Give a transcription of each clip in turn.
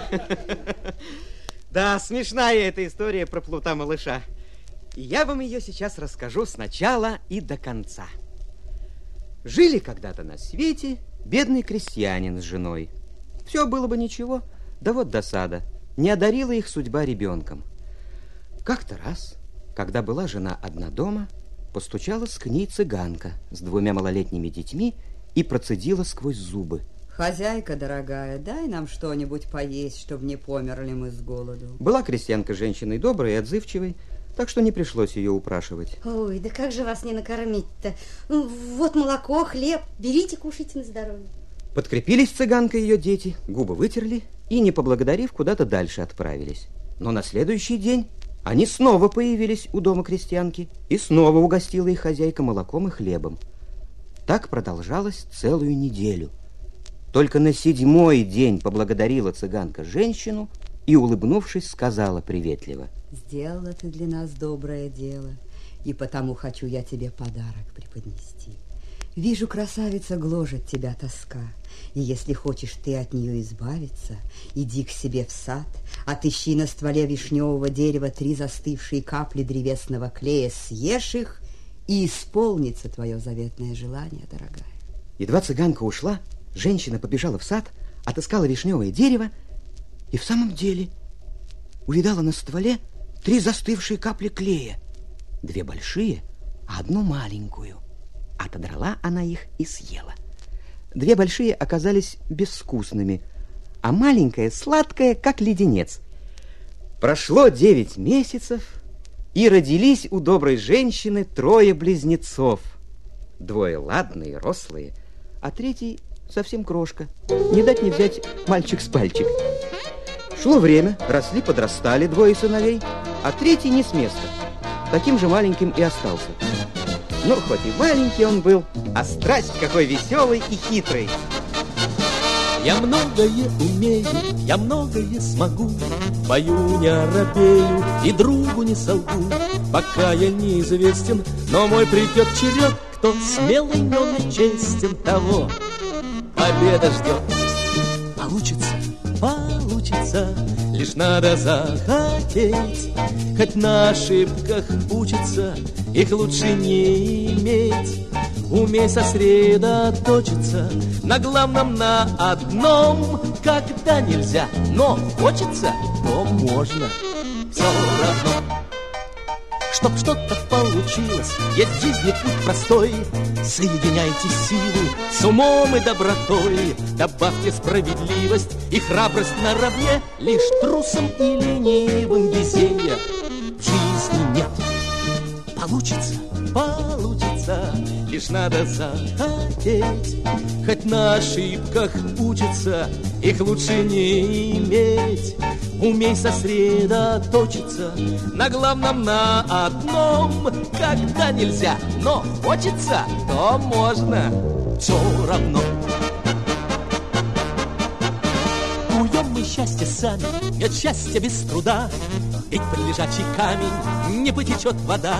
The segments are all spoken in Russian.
Да, смешная эта история про плута-малыша. Я вам ее сейчас расскажу сначала и до конца. Жили когда-то на свете бедный крестьянин с женой. Все было бы ничего, да вот досада. Не одарила их судьба ребенком. Как-то раз, когда была жена одна дома, постучалась к ней цыганка с двумя малолетними детьми и процедила сквозь зубы. Хозяйка дорогая, дай нам что-нибудь поесть, чтобы не померли мы с голоду. Была крестьянка женщиной доброй и отзывчивой, так что не пришлось ее упрашивать. Ой, да как же вас не накормить-то? Ну, вот молоко, хлеб, берите, кушайте на здоровье. Подкрепились цыганка и ее дети, губы вытерли и, не поблагодарив, куда-то дальше отправились. Но на следующий день они снова появились у дома крестьянки, и снова угостила их хозяйка молоком и хлебом. Так продолжалось целую неделю. Только на седьмой день поблагодарила цыганка женщину и, улыбнувшись, сказала приветливо. Сделала ты для нас доброе дело, и потому хочу я тебе подарок преподнести. Вижу, красавица гложет тебя тоска, и если хочешь ты от нее избавиться, иди к себе в сад, отыщи на стволе вишневого дерева три застывшие капли древесного клея, съешь их, и исполнится твое заветное желание, дорогая. Едва цыганка ушла, женщина побежала в сад, отыскала вишневое дерево и в самом деле увидала на стволе три застывшие капли клея, две большие, а одну маленькую. Отодрала она их и съела. Две большие оказались безвкусными, а маленькая сладкая, как леденец. Прошло девять месяцев, и родились у доброй женщины трое близнецов. Двое ладные, рослые, а третий совсем крошка. Не дать не взять мальчик с пальчик. Шло время, росли, подрастали двое сыновей, а третий не с места. Таким же маленьким и остался. Ну, хоть и маленький он был, а страсть какой веселый и хитрый. Я многое умею, я многое смогу, Бою не оробею и другу не солгу, Пока я неизвестен, но мой придет черед, Кто смелый, но и честен того, победа ждет. Получится, получится, лишь надо захотеть, Хоть на ошибках учиться, их лучше не иметь. Умей сосредоточиться на главном, на одном, когда нельзя, но хочется, то можно. Все равно. Чтоб что-то получилось, есть в жизни путь простой. Соединяйте силу с умом и добротой. Добавьте справедливость и храбрость наравне. Лишь трусом и ленивым везения в жизни нет. Получится, получится, лишь надо захотеть. Хоть на ошибках учиться, их лучше не иметь. Умей сосредоточиться на главном, на одном. Когда нельзя, но хочется, то можно. Все равно. Куем мы счастье сами, нет счастья без труда. Ведь под лежачий камень не потечет вода.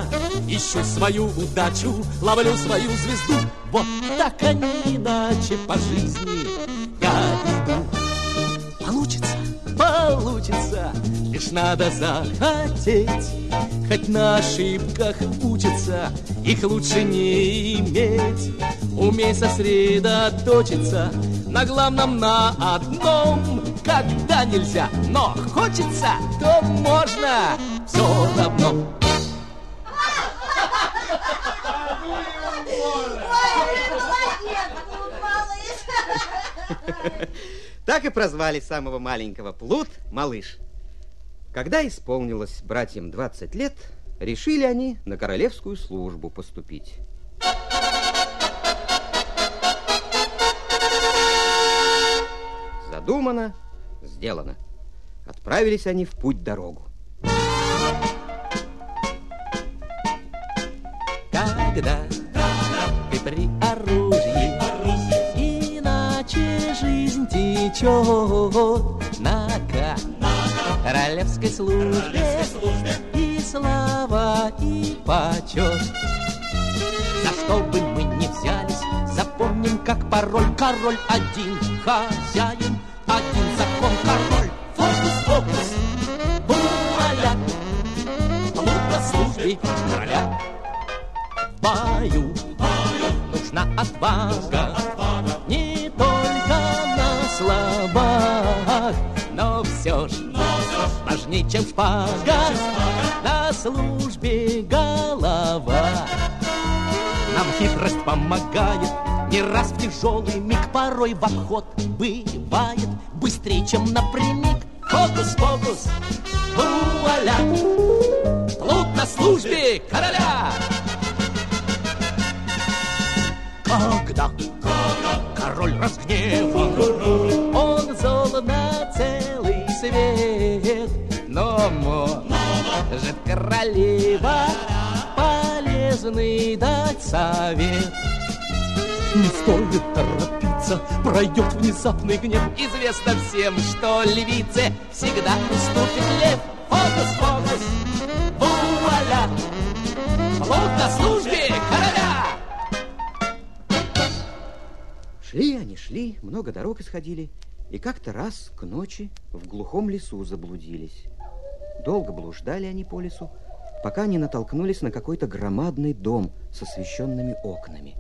Ищу свою удачу, ловлю свою звезду. Вот так, а не иначе по жизни получится, лишь надо захотеть. Хоть на ошибках учиться, их лучше не иметь. Умей сосредоточиться на главном, на одном. Когда нельзя, но хочется, то можно. Все равно. Так и прозвали самого маленького плут малыш. Когда исполнилось братьям 20 лет, решили они на королевскую службу поступить. Задумано, сделано. Отправились они в путь-дорогу. Когда течет на ка, королевской службе, И слава, и почет. За что бы мы ни взялись, запомним, как пароль Король один, хозяин один, закон король. Фокус-фокус, буаля, будто службе короля. В бою, бою нужна отвага, не словах, но все ж важнее, чем шпага, на службе голова. Нам хитрость помогает, не раз в тяжелый миг, порой в обход бывает быстрее, чем напрямик. Фокус-фокус, вуаля, плут на службе короля. Когда король разгневан, он зол на целый свет, но может королева полезный дать совет. Не стоит торопиться, пройдет внезапный гнев. Известно всем, что львице всегда уступит лев. Фокус, фокус, вуаля, плут на службе Шли они, шли, много дорог исходили, и как-то раз к ночи в глухом лесу заблудились. Долго блуждали они по лесу, пока не натолкнулись на какой-то громадный дом с освещенными окнами.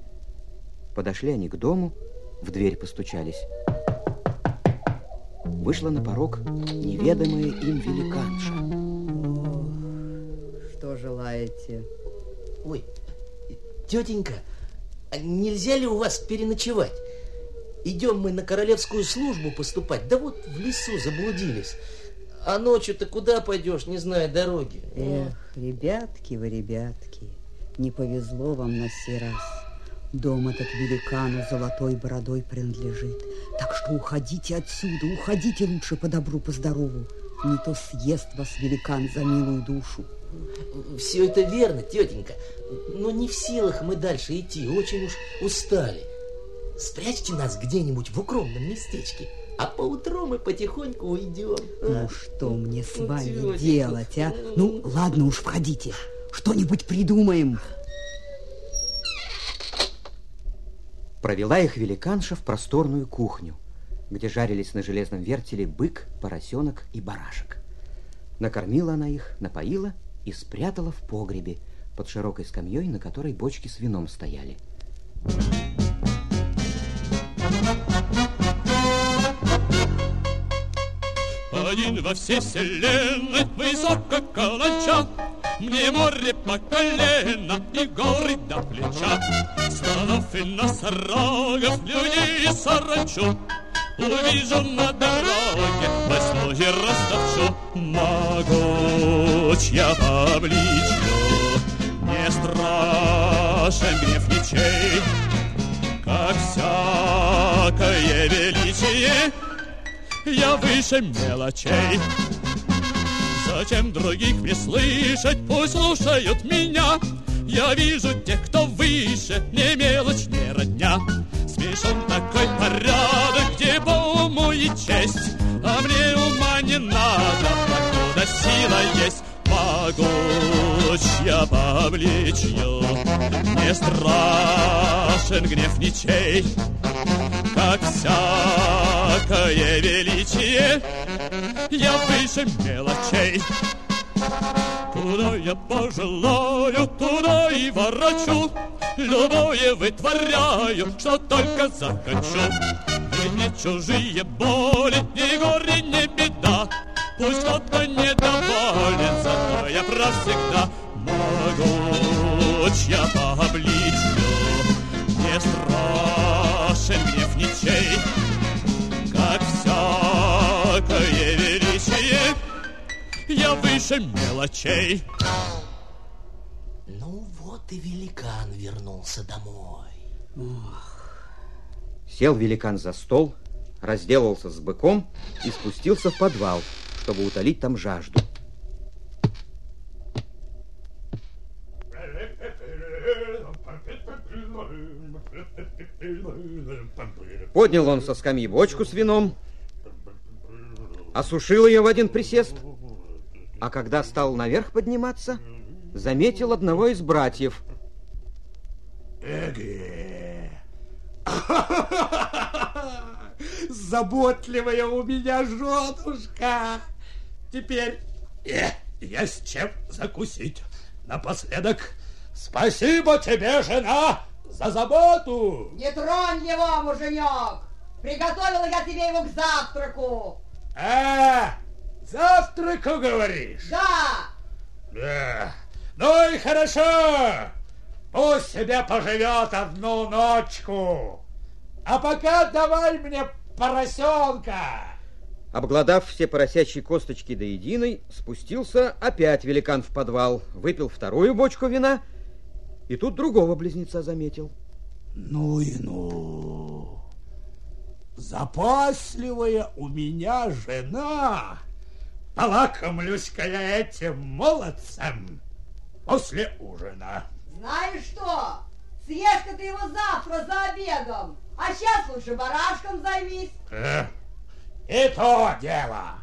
Подошли они к дому, в дверь постучались. Вышла на порог неведомая им великанша. Что желаете? Ой, тетенька, а нельзя ли у вас переночевать? Идем мы на королевскую службу поступать, да вот в лесу заблудились. А ночью ты куда пойдешь, не зная дороги? Эх, ребятки вы, ребятки, не повезло вам на сей раз. Дом этот великану золотой бородой принадлежит. Так что уходите отсюда, уходите лучше по добру, по здорову. Не то съест вас великан за милую душу. Все это верно, тетенька, но не в силах мы дальше идти, очень уж устали. Спрячьте нас где-нибудь в укромном местечке, а поутру мы потихоньку уйдем. Ну что мне с вами тетенька. делать, а? Ну, ладно уж, входите. Что-нибудь придумаем. Провела их великанша в просторную кухню, где жарились на железном вертеле бык, поросенок и барашек. Накормила она их, напоила и спрятала в погребе под широкой скамьей, на которой бочки с вином стояли. Один во всей вселенной высоко калача, Мне море по колено и горы до плеча. Станов и носорогов, людей и саранчу Увижу на дороге, восьмое растопчу. Могучья по обличью, не страшен гнев ничей, Как всякое величие, я выше мелочей. Зачем других мне слышать, пусть слушают меня. Я вижу тех, кто выше, не мелочь, не родня. Смешон такой порядок, где по уму и честь. А мне ума не надо, покуда сила есть. Могучья по обличью, не страшен гнев ничей как всякое величие, я выше мелочей. Куда я пожелаю, туда и ворочу, Любое вытворяю, что только захочу. И чужие боли, ни горе, ни беда, Пусть кто-то недоволен, зато я прав всегда. Могучья по обличью, не страшен гнев ничей, как всякое величие, я выше мелочей. Ну вот и великан вернулся домой. Сел великан за стол, разделался с быком и спустился в подвал, чтобы утолить там жажду. Поднял он со скамьи бочку с вином, осушил ее в один присест, а когда стал наверх подниматься, заметил одного из братьев. Эге. Заботливая у меня женушка. Теперь э, есть чем закусить. напоследок спасибо тебе, жена, за заботу. Не тронь его, муженек! Приготовила я тебе его к завтраку. А, завтраку говоришь? Да! Да. Ну и хорошо. Пусть себе поживет одну ночку. А пока давай мне поросенка. Обглодав все поросячьи косточки до единой, спустился опять великан в подвал, выпил вторую бочку вина, и тут другого близнеца заметил. Ну и ну. Запасливая у меня жена. Полакомлюсь-ка я этим молодцем после ужина. Знаешь что? Съешь-ка ты его завтра за обедом, а сейчас лучше барашком займись. Э, и то дело.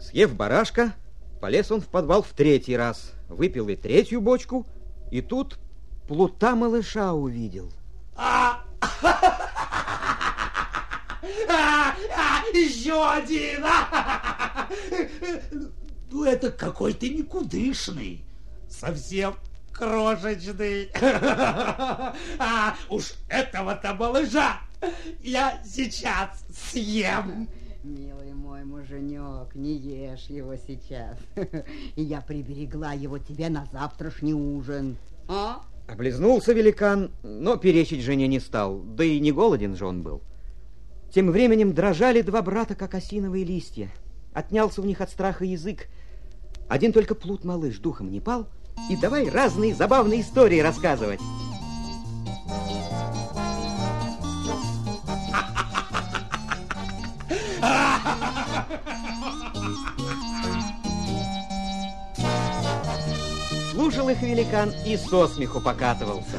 Съев барашка, полез он в подвал в третий раз, выпил и третью бочку, и тут плута малыша увидел. А, а, а, еще один. Ну, это какой-то никудышный. Совсем крошечный. А уж этого-то малыша я сейчас съем. Милый мой муженек, не ешь его сейчас. Я приберегла его тебе на завтрашний ужин. А? Облизнулся великан, но перечить жене не стал, да и не голоден же он был. Тем временем дрожали два брата, как осиновые листья. Отнялся у них от страха язык. Один только плут-малыш духом не пал, и давай разные забавные истории рассказывать. Слушал их великан и со смеху покатывался.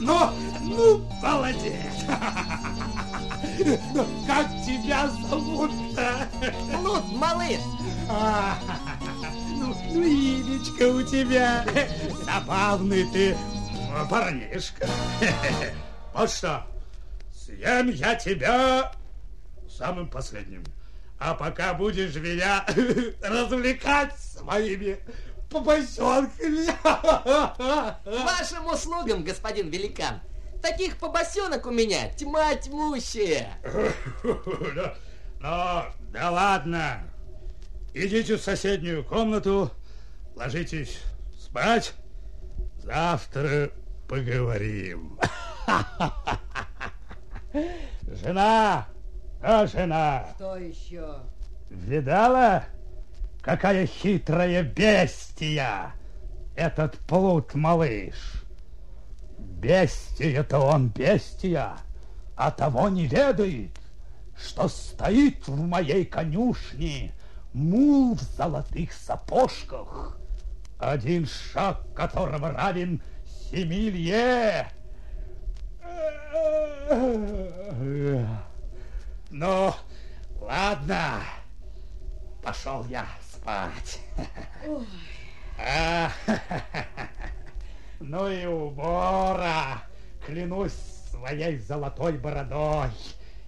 Ну, ну, молодец. Ну, Как тебя зовут-то? Плут, малыш, А, Ну, ну, имечко у тебя. Забавный ты парнишка. Вот что, съем я тебя самым последним. А пока будешь меня развлекать своими побосенками. вашим услугам, господин великан. Таких побосенок у меня тьма тьмущая. Ну, да ладно. Идите в соседнюю комнату, ложитесь спать. Завтра поговорим. Жена, а жена, Что еще? видала, какая хитрая бестия этот плут-малыш? Бестия-то он бестия, а того не ведает, что стоит в моей конюшне мул в золотых сапожках, один шаг которого равен семи лье. Ну, ладно, пошел я спать. А, Ну и убора, клянусь своей золотой бородой.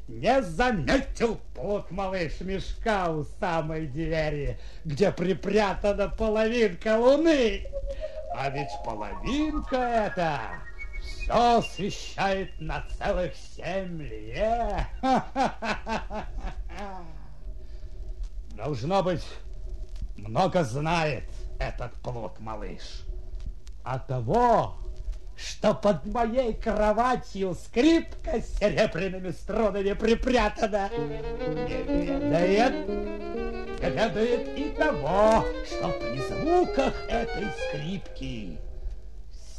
Не заметил плод малыш мешка у самой двери, где припрятана половинка луны. А ведь половинка эта все освещает на целых семь лье. Должно быть, много знает этот плод малыш. А того, что под моей кроватью скрипка с серебряными струнами припрятана, не ведает, ведает и того, что при звуках этой скрипки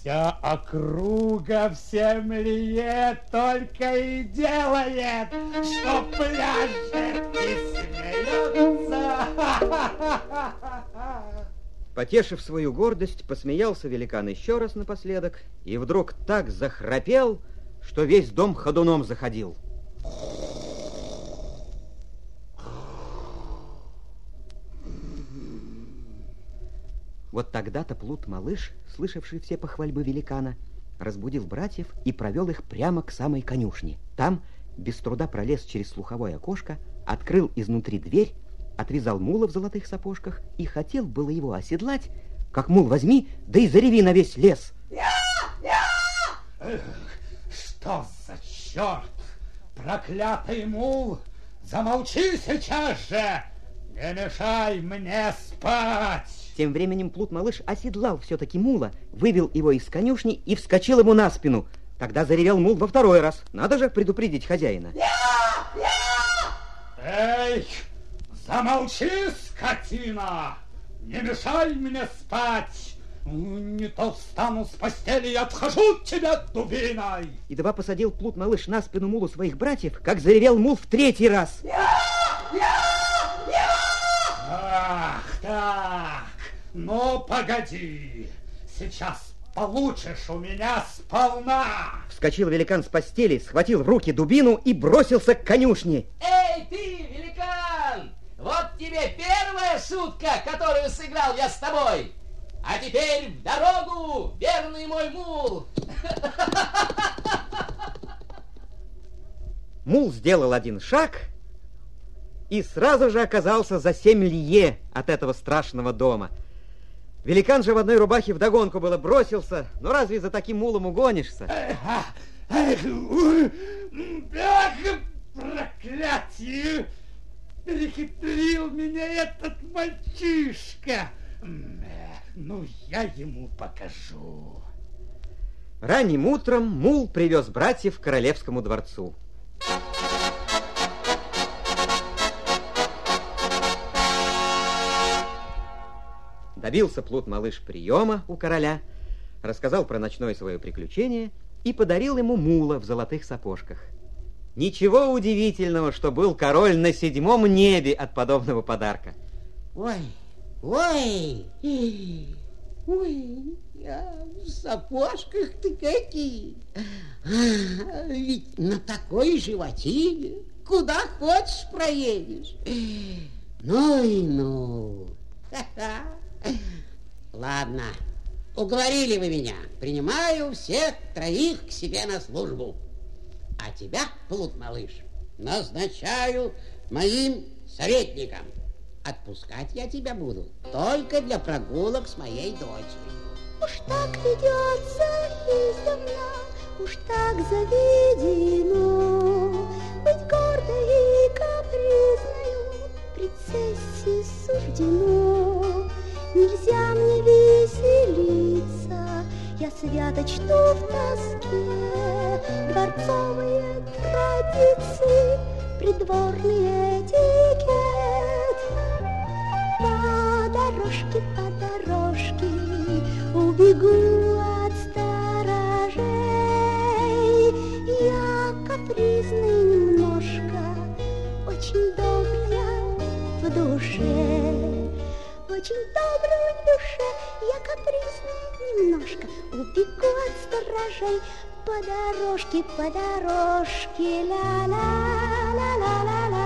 вся округа в земле только и делает, что пляшет и смеется. Потешив свою гордость, посмеялся великан еще раз напоследок и вдруг так захрапел, что весь дом ходуном заходил. Вот тогда-то плут-малыш, слышавший все похвальбы великана, разбудил братьев и провел их прямо к самой конюшне. Там без труда пролез через слуховое окошко, открыл изнутри дверь, отвязал мула в золотых сапожках и хотел было его оседлать, как мул возьми, да и зареви на весь лес. Что за черт? Проклятый мул! Замолчи сейчас же! Не мешай мне спать! Тем временем плут-малыш оседлал все-таки мула, вывел его из конюшни и вскочил ему на спину. Тогда заревел мул во второй раз. Надо же предупредить хозяина. Эй, замолчи, скотина! Не мешай мне спать! Не то встану с постели и отхожу от тебя дубиной! Едва посадил плут-малыш на спину мулу своих братьев, как заревел мул в третий раз. Ах, так, ну погоди, сейчас получишь у меня сполна. Вскочил великан с постели, схватил в руки дубину и бросился к конюшне. Эй, ты, великан! Вот тебе первая шутка, которую сыграл я с тобой. А теперь в дорогу, верный мой мул. Мул сделал один шаг и сразу же оказался за семь лье от этого страшного дома. Великан же в одной рубахе вдогонку было бросился, но разве за таким мулом угонишься? Ах, проклятие! Перехитрил меня этот мальчишка. Ну, я ему покажу. Ранним утром мул привез братьев к королевскому дворцу. Добился плут-малыш приема у короля, рассказал про ночное свое приключение и подарил ему мула в золотых сапожках. Ничего удивительного, что был король на седьмом небе от подобного подарка. Ой, ой, ой, а в сапожках-то какие. А, ведь на такой животине куда хочешь проедешь. Ну и ну. Ха-ха. Ладно, уговорили вы меня. Принимаю всех троих к себе на службу. А тебя, плут малыш, назначаю моим советником. Отпускать я тебя буду только для прогулок с моей дочерью. Уж так ведется издавна, уж так заведено Быть гордой и капризною принцессе суждено. Нельзя мне веселиться, я свято чту в тоске Дворцовые традиции, придворный этикет. По дорожке, по дорожке убегу от сторожей. Я капризный немножко, очень добрая в душе. Очень добрая в душе, я капризная немножко, убегу от сторожей. По дорожке, по дорожке, ла-ла-ла-ла-ла-ла-ла-ла.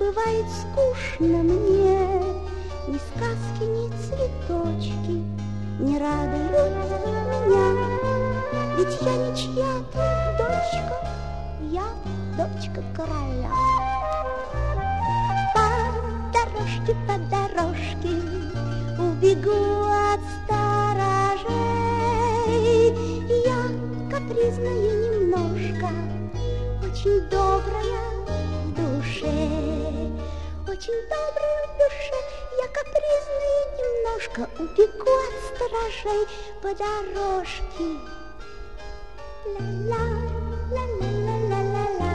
Бывает скучно мне. Ни сказки, ни цветочки не радуют меня. ведь я не чья-то дочка, я дочка короля. По дорожке, по дорожке убегу от сторожей. Я капризная немножко, очень добрая. Очень добрая в душе, я капризная немножко, убегу от сторожей по дорожке. Ла-ла, ла-ла-ла-ла-ла-ла,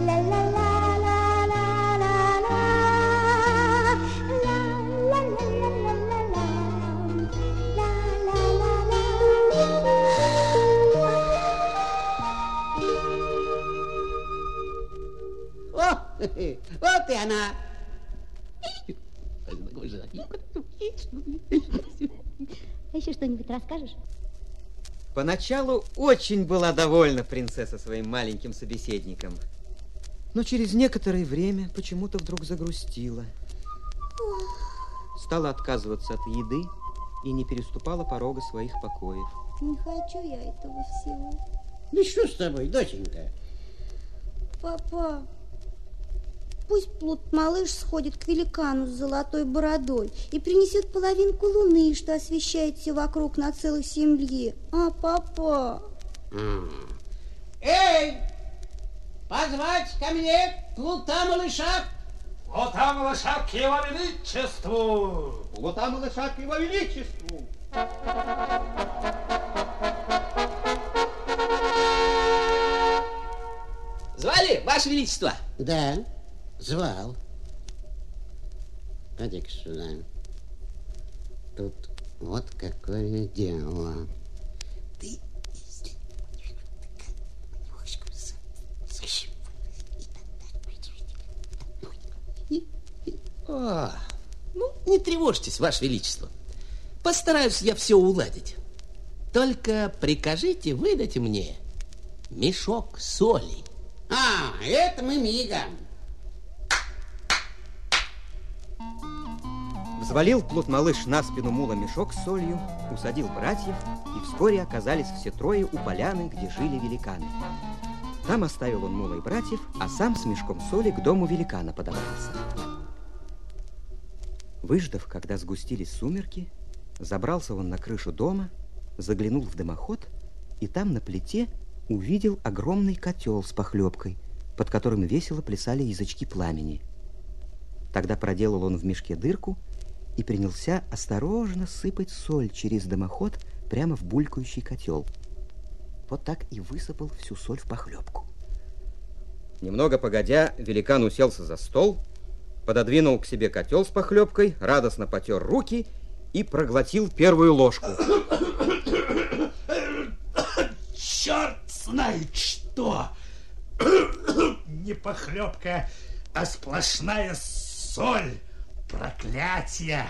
ла-ла-ла-ла-ла-ла-ла, ла-ла-ла-ла-ла-ла, ла-ла-ла-ла. О, вот и она. А еще что-нибудь расскажешь? Поначалу очень была довольна принцесса своим маленьким собеседником. Но через некоторое время почему-то вдруг загрустила. Стала отказываться от еды и не переступала порога своих покоев. Не хочу я этого всего. Ну что с тобой, доченька? Папа, пусть плут-малыш сходит к великану с золотой бородой и принесет половинку луны, что освещает все вокруг на целых семь лье. А, папа? Эй, позвать ко мне плута малыша. Плота малыша к его величеству! Плота малыша к его величеству! Звали, Ваше Величество? Да, звал. Поди-ка сюда. Тут вот какое дело. Ты, О, ну, не тревожьтесь, Ваше Величество. Постараюсь я все уладить. Только прикажите выдать мне мешок соли. А, это мы мигом. Взвалил плут-малыш на спину мула мешок с солью, усадил братьев, и вскоре оказались все трое у поляны, где жили великаны. Там оставил он мула и братьев, а сам с мешком соли к дому великана подобрался. Выждав, когда сгустились сумерки, забрался он на крышу дома, заглянул в дымоход, и там на плите увидел огромный котел с похлебкой, под которым весело плясали язычки пламени. Тогда проделал он в мешке дырку и принялся осторожно сыпать соль через дымоход прямо в булькающий котел. Вот так и высыпал всю соль в похлебку. Немного погодя, великан уселся за стол, пододвинул к себе котел с похлебкой, радостно потер руки и проглотил первую ложку. Черт знает что! Не похлебка, а сплошная соль. Проклятие!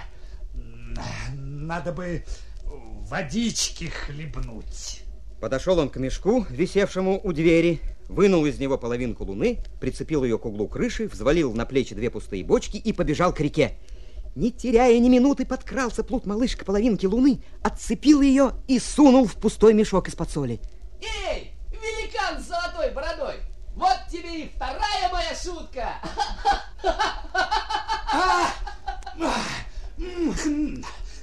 Надо бы водички хлебнуть. Подошел он к мешку, висевшему у двери, вынул из него половинку луны, прицепил ее к углу крыши, взвалил на плечи две пустые бочки и побежал к реке. Не теряя ни минуты, подкрался плут-малыш к половинке луны, отцепил ее и сунул в пустой мешок из-под соли. Эй, великан с золотой бородой! Вот тебе и вторая моя шутка!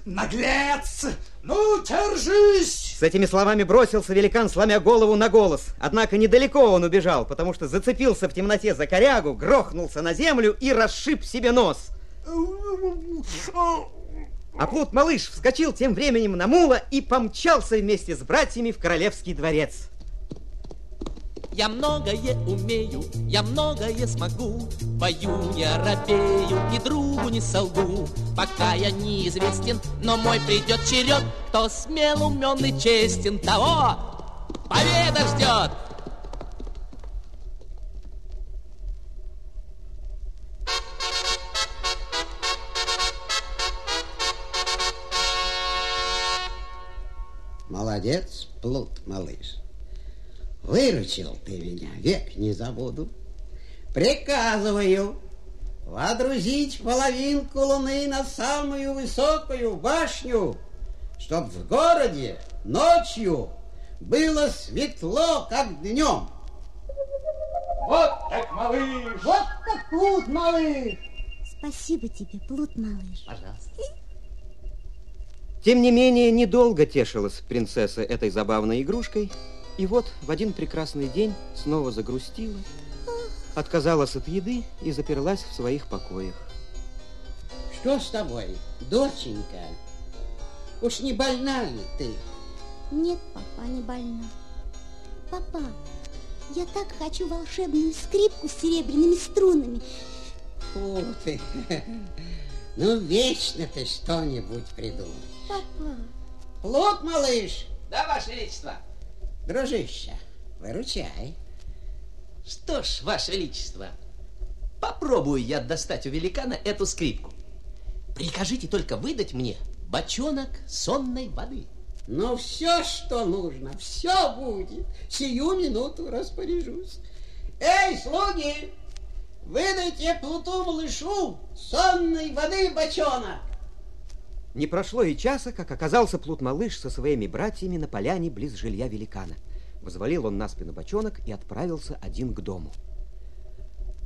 Наглец! Ну, держись! С этими словами бросился великан, сломя голову на голос. Однако недалеко он убежал, потому что зацепился в темноте за корягу, грохнулся на землю и расшиб себе нос. А плут-малыш вскочил тем временем на мула и помчался вместе с братьями в королевский дворец. Я многое умею, я многое смогу. Бою не оробею, ни другу не солгу. Пока я неизвестен, но мой придет черед. Кто смел, умен и честен, того победа ждет. Молодец, плут, малыш. Выручил ты меня, век не забуду. Приказываю водрузить половинку луны на самую высокую башню, чтоб в городе ночью было светло, как днем. Вот так, малыш! Вот так плут, малыш! Спасибо тебе, плут малыш. Пожалуйста. Тем не менее, недолго тешилась принцесса этой забавной игрушкой, и вот в один прекрасный день снова загрустила, отказалась от еды и заперлась в своих покоях. Что с тобой, доченька? Уж не больна ли ты? Нет, папа, не больна. Папа, я так хочу волшебную скрипку с серебряными струнами. Фу ты. Ну, вечно ты что-нибудь придумаешь. Папа, Плут, малыш, Да, Ваше Величество. Дружище, выручай. Что ж, Ваше Величество, попробую я достать у великана эту скрипку. Прикажите только выдать мне бочонок сонной воды. Ну, все, что нужно, все будет. Сию минуту распоряжусь. Эй, слуги, выдайте плуту малышу сонной воды бочонок. Не прошло и часа, как оказался плут-малыш со своими братьями на поляне близ жилья великана. Взвалил он на спину бочонок и отправился один к дому.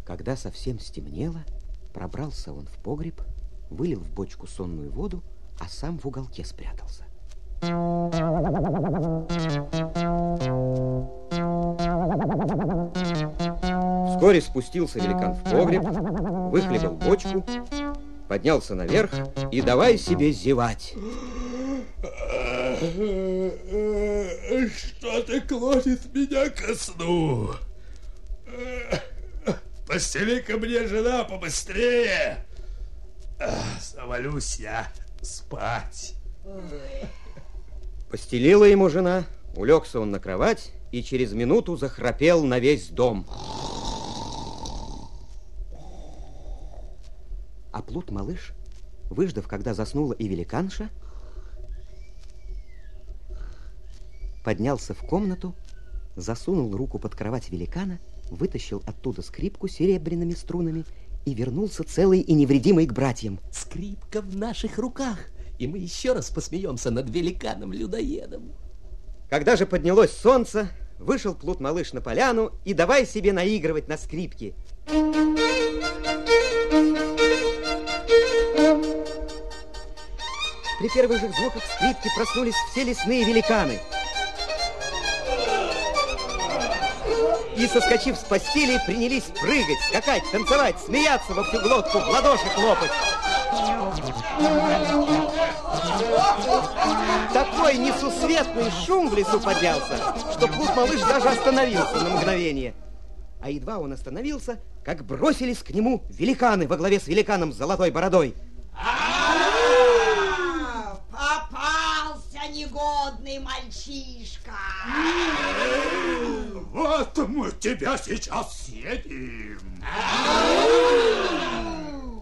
Когда совсем стемнело, пробрался он в погреб, вылил в бочку сонную воду, а сам в уголке спрятался. Вскоре спустился великан в погреб, выхлебал бочку, поднялся наверх и давай себе зевать. Что-то клонит меня ко сну. Постели-ка мне, жена, побыстрее. Завалюсь я спать. Постелила ему жена, улегся он на кровать и через минуту захрапел на весь дом. А плут-малыш, выждав, когда заснула и великанша, поднялся в комнату, засунул руку под кровать великана, вытащил оттуда скрипку с серебряными струнами и вернулся целый и невредимый к братьям. Скрипка в наших руках, и мы еще раз посмеемся над великаном-людоедом. Когда же поднялось солнце, вышел плут-малыш на поляну и давай себе наигрывать на скрипке. При первых же звуках скрипки проснулись все лесные великаны. И, соскочив с постели, принялись прыгать, скакать, танцевать, смеяться во всю глотку, в ладоши хлопать. Такой несусветный шум в лесу поднялся, что плут-малыш даже остановился на мгновение. А едва он остановился, как бросились к нему великаны во главе с великаном с золотой бородой. Попался негодный мальчишка. Вот мы тебя сейчас съедим.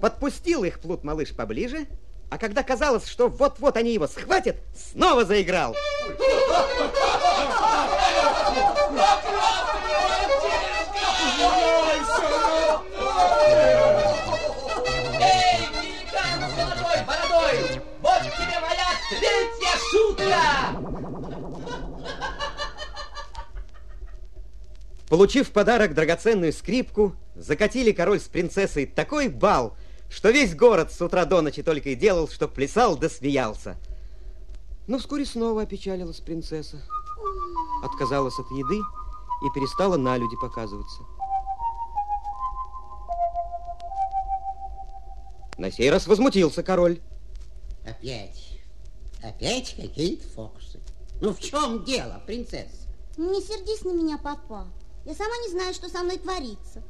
Подпустил их плут-малыш поближе, а когда казалось, что вот-вот они его схватят, снова заиграл. Эй, Получив в подарок драгоценную скрипку, закатили король с принцессой такой бал, что весь город с утра до ночи только и делал, что плясал да смеялся. Но вскоре снова опечалилась принцесса, отказалась от еды и перестала на люди показываться. На сей раз возмутился король. Опять, опять какие-то фокусы. Ну, в чем дело, принцесса? не сердись на меня, папа. Я сама не знаю, что со мной творится.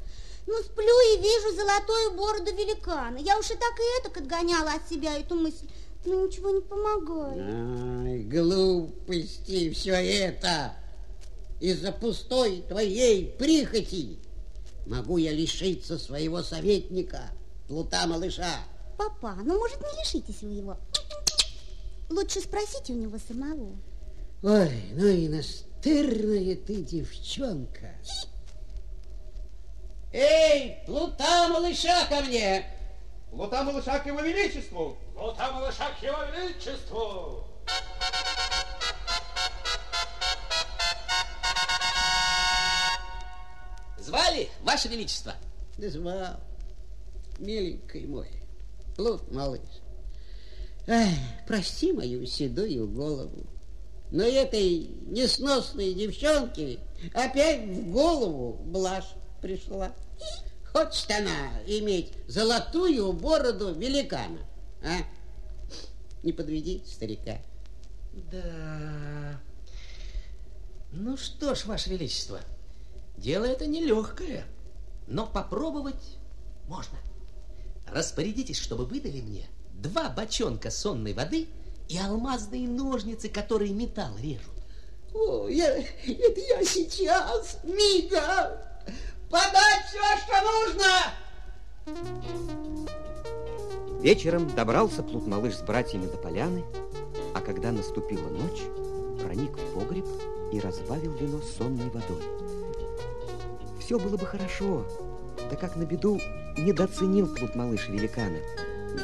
Ну, сплю и вижу золотую бороду великана. Я уж и так и этак отгоняла от себя эту мысль. Но ничего не помогает. Ай, глупости все это. Из-за пустой твоей прихоти могу я лишиться своего советника, плута малыша. Папа, ну, может, не лишитесь вы его? Лучше спросите у него самого. Ой, ну и настырная ты девчонка. Эй, плута малыша ко мне! Плута малыша к его величеству! Плута малыша к его величеству! Звали, ваше величество? Да звал, миленький мой, плут малыш. Ай, прости мою седую голову. Но этой несносной девчонке опять в голову блажь пришла. Хочет она иметь золотую бороду великана, а? Не подведи старика. Да. Ну что ж, Ваше Величество, дело это нелегкое, но попробовать можно. Распорядитесь, чтобы выдали мне два бочонка сонной воды и алмазные ножницы, которые металл режут. О, я, это я сейчас, мига. Подать все, что нужно. Вечером добрался Плут-малыш с братьями до поляны, а когда наступила ночь, проник в погреб и разбавил вино сонной водой. Все было бы хорошо, да как на беду недооценил Плут-малыш великана.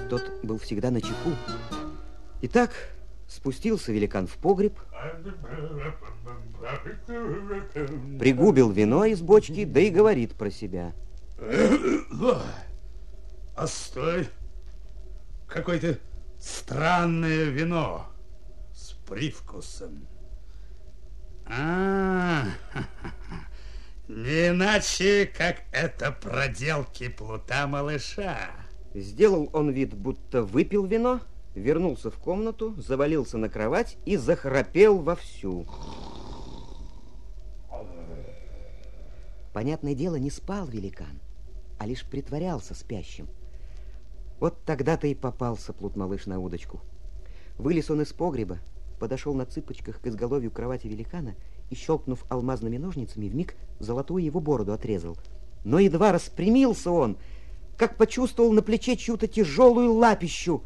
Тот был всегда на чеку. Итак, спустился великан в погреб, пригубил вино из бочки, да и говорит про себя. Постой. Какое-то странное вино с привкусом. А, не иначе, как это проделки плута малыша. Сделал он вид, будто выпил вино, вернулся в комнату, завалился на кровать и захрапел вовсю. Понятное дело, не спал великан, а лишь притворялся спящим. Вот тогда-то и попался плут-малыш на удочку. Вылез он из погреба, подошел на цыпочках к изголовью кровати великана и, щелкнув алмазными ножницами, вмиг золотую его бороду отрезал. Но едва распрямился он, как почувствовал на плече чью-то тяжелую лапищу.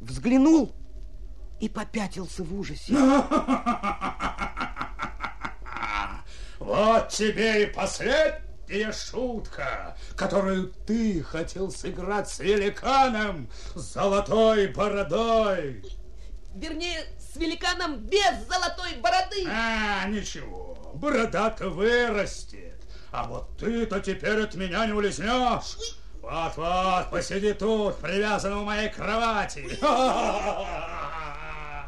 Взглянул и попятился в ужасе. Вот тебе и последняя шутка, которую ты хотел сыграть с великаном с золотой бородой. Вернее, с великаном без золотой бороды. А, ничего, борода-то вырастет. А вот ты-то теперь от меня не улизнешь. Вот-вот, посиди тут, привязан у моей кровати.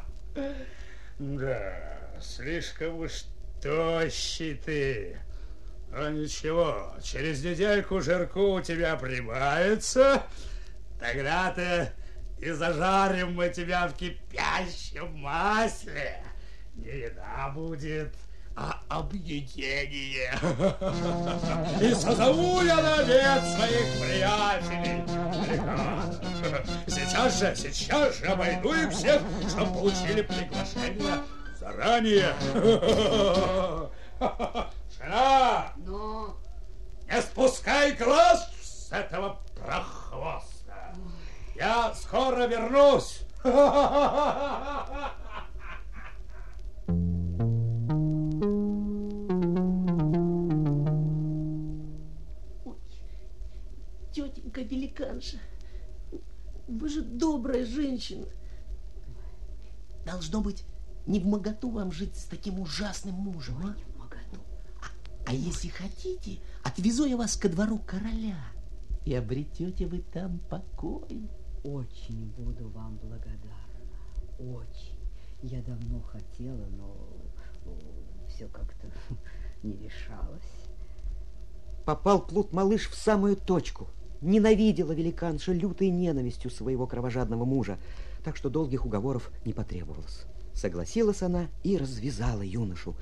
Да, слишком уж тощий ты. А ничего, через недельку жирку у тебя прибавится. Тогда-то и зажарим мы тебя в кипящем масле. Не еда будет, а объедение. И созову я на обед своих приятелей. Сейчас же, сейчас же обойду их всех, чтобы получили приглашение заранее. Жена! Ну, Не спускай глаз с этого прохвоста. Я скоро вернусь. тетенька великанша, вы же добрая женщина. Должно быть, не в моготу вам жить с таким ужасным мужем, а? А если хотите, отвезу я вас ко двору короля, и обретете вы там покой. очень буду вам благодарна. Очень. Я давно хотела, но все как-то не решалась. Попал плут-малыш в самую точку. Ненавидела великанша лютой ненавистью своего кровожадного мужа, так что долгих уговоров не потребовалось. Согласилась она и развязала юношу.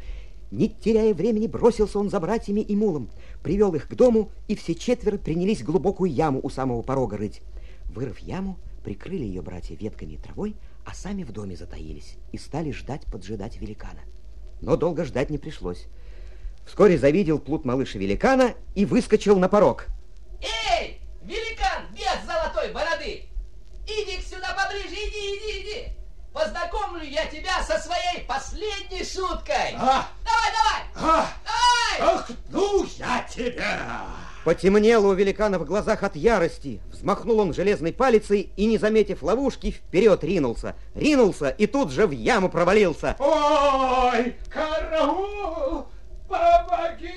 Не теряя времени, бросился он за братьями и мулом, привел их к дому, и все четверо принялись глубокую яму у самого порога рыть. Вырыв яму, прикрыли ее братья ветками и травой, а сами в доме затаились и стали ждать поджидать великана. Но долго ждать не пришлось. Вскоре завидел плут малыша великана и выскочил на порог. Эй, великан без золотой бороды! Иди сюда поближе, иди, иди, иди! Познакомлю я тебя со своей последней шуткой! А? Давай, давай! А, Давай! ах, ну я тебя! Потемнело у великана в глазах от ярости. Взмахнул он железной палицей и, не заметив ловушки, вперед ринулся. Ринулся и тут же в яму провалился. Ой, караул! Помогите!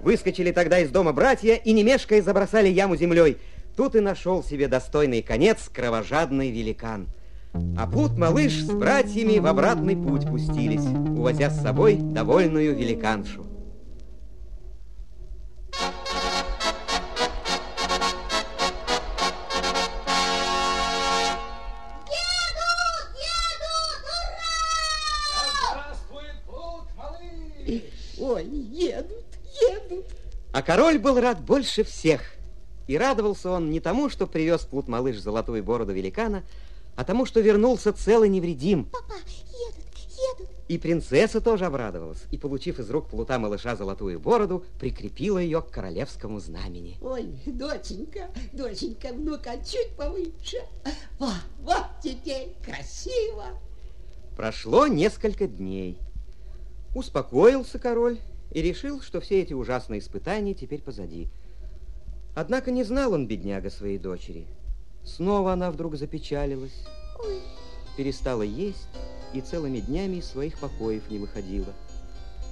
Выскочили тогда из дома братья и, не мешкая, забросали яму землей. Тут и нашел себе достойный конец кровожадный великан. А Плут-малыш с братьями в обратный путь пустились, увозя с собой довольную великаншу. Малыш! Ой, едут, едут. А король был рад больше всех. И радовался он не тому, что привез Плут-малыш золотую бороду великана, а тому, что вернулся цел и невредим. Папа, едут, едут. И принцесса тоже обрадовалась, и, получив из рук Плута малыша золотую бороду, прикрепила ее к королевскому знамени. Ой, доченька, доченька, ну-ка чуть повыше. Вот, вот теперь красиво. Прошло несколько дней. Успокоился король и решил, что все эти ужасные испытания теперь позади. Однако не знал он, бедняга, своей дочери. Снова она вдруг запечалилась, перестала есть и целыми днями из своих покоев не выходила.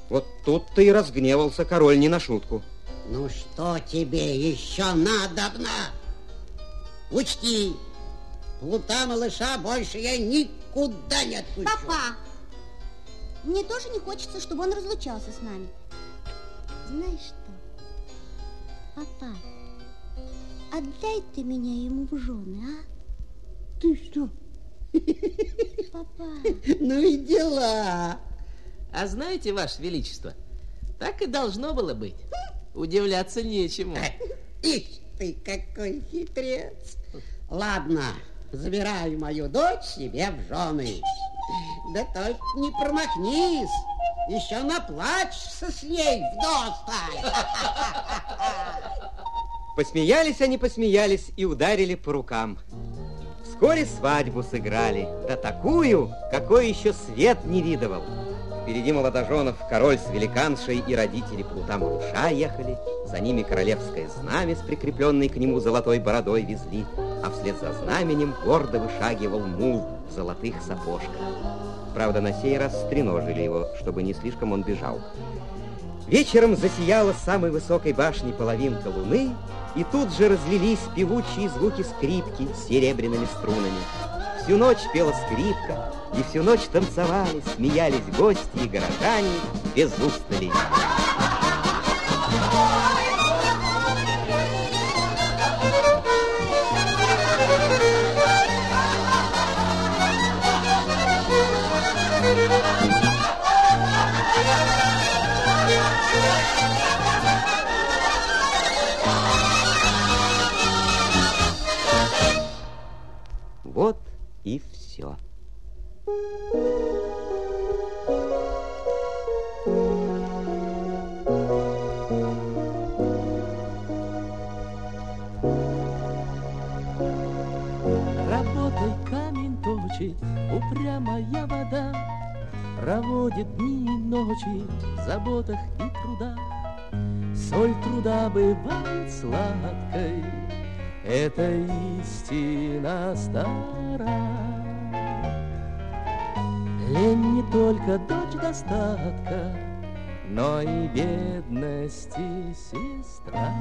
Вот тут-то и разгневался король не на шутку. Ну что тебе еще надобно? Учти, плута малыша больше я никуда не отпущу. Папа, мне тоже не хочется, чтобы он разлучался с нами. Знаешь что? Папа, отдай ты меня ему в жены, а? Ты что? Папа. Ну и дела. А знаете, Ваше Величество, так и должно было быть. Удивляться нечему. Ишь ты, какой хитрец. Ладно, забираю мою дочь себе в жены. Да только не промахнись. Еще наплачешься с ней в досталь. Посмеялись они, посмеялись и ударили по рукам. Вскоре свадьбу сыграли, да такую, какой еще свет не видывал. Впереди молодоженов король с великаншей и родители Плута малыша ехали, за ними королевское знамя с прикрепленной к нему золотой бородой везли, а вслед за знаменем гордо вышагивал мул в золотых сапожках. Правда, на сей раз стреножили его, чтобы не слишком он бежал. Вечером засияла самой высокой башни половинка луны, и тут же разлились певучие звуки скрипки с серебряными струнами. Всю ночь пела скрипка, и всю ночь танцевали, смеялись гости и горожане без устали. Вот и все. Работай, камень точит, упрямая вода. Проводит дни и ночи в заботах и трудах. Соль труда бывает сладкой, это истина стара. Лень не только дочь достатка, но и бедности сестра.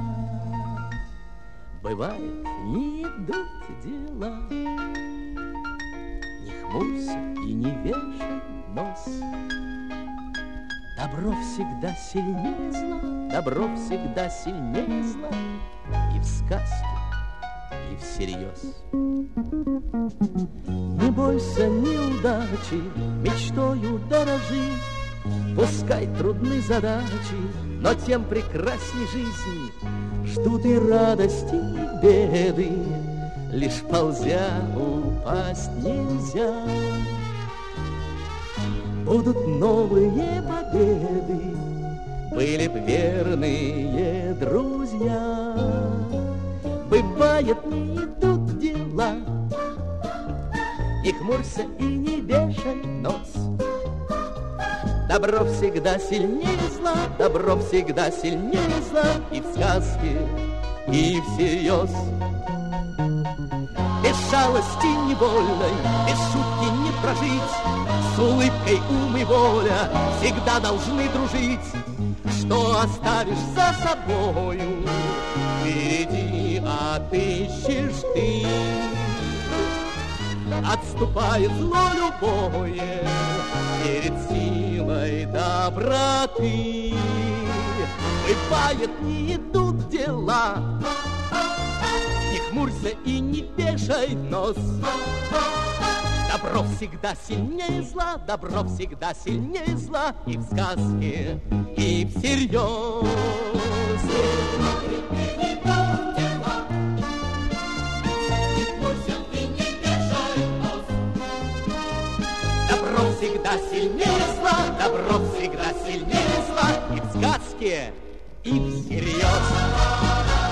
Бывает, не идут дела, Не хмурься и не вешай нос. Добро всегда сильнее зла, добро всегда сильнее зла, И в сказке, и всерьез. Не бойся неудачи, мечтою дорожи, Пускай трудны задачи, но тем прекрасней жизни. Ждут и радости, и беды, Лишь ползя упасть нельзя. Будут новые победы, Были б верные друзья. Бывает, не идут дела, Не хмурься и не вешай нос. Добро всегда сильнее зла, добро всегда сильнее зла, И в сказке, и всерьез. Без жалости невольной, без шутки не прожить. С улыбкой ум и воля всегда должны дружить. Что оставишь за собою, впереди отыщешь ты. Отступает зло любое перед силой доброты. Бывает, не идут дела, не хмурься и не вешай нос. Добро всегда сильнее зла, добро всегда сильнее зла И в сказке, и всерьез. Добро всегда сильнее зла И в сказке, и всерьез.